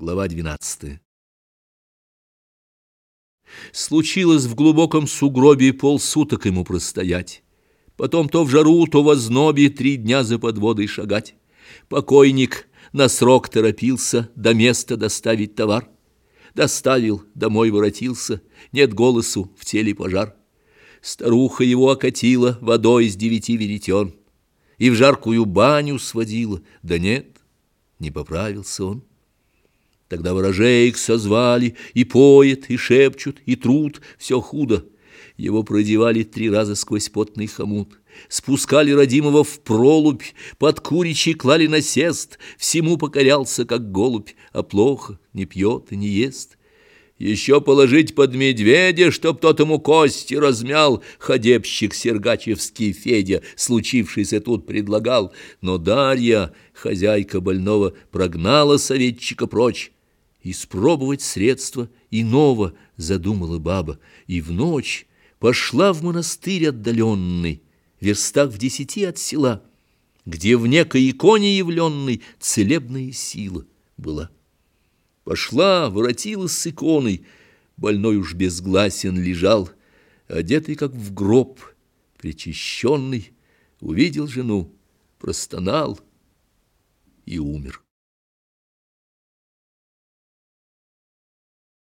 Глава 12. Случилось в глубоком сугробе полсуток ему простоять, Потом то в жару, то в ознобе три дня за подводой шагать. Покойник на срок торопился до места доставить товар. Доставил, домой воротился, нет голосу, в теле пожар. Старуха его окатила водой из девяти веретен И в жаркую баню сводила, да нет, не поправился он. Тогда ворожей созвали, и поет, и шепчут, и труд, все худо. Его продевали три раза сквозь потный хомут, спускали родимого в пролубь, под куричи клали насест, всему покорялся, как голубь, а плохо не пьет и не ест. Еще положить под медведя, чтоб тот ему кости размял, ходебщик Сергачевский Федя, случившийся тут предлагал, но Дарья, хозяйка больного, прогнала советчика прочь, Испробовать средства иного задумала баба, и в ночь пошла в монастырь отдаленный, верстах в десяти от села, где в некой иконе явленной целебная сила была. Пошла, воротилась с иконой, больной уж безгласен лежал, одетый как в гроб, причащенный, увидел жену, простонал и умер.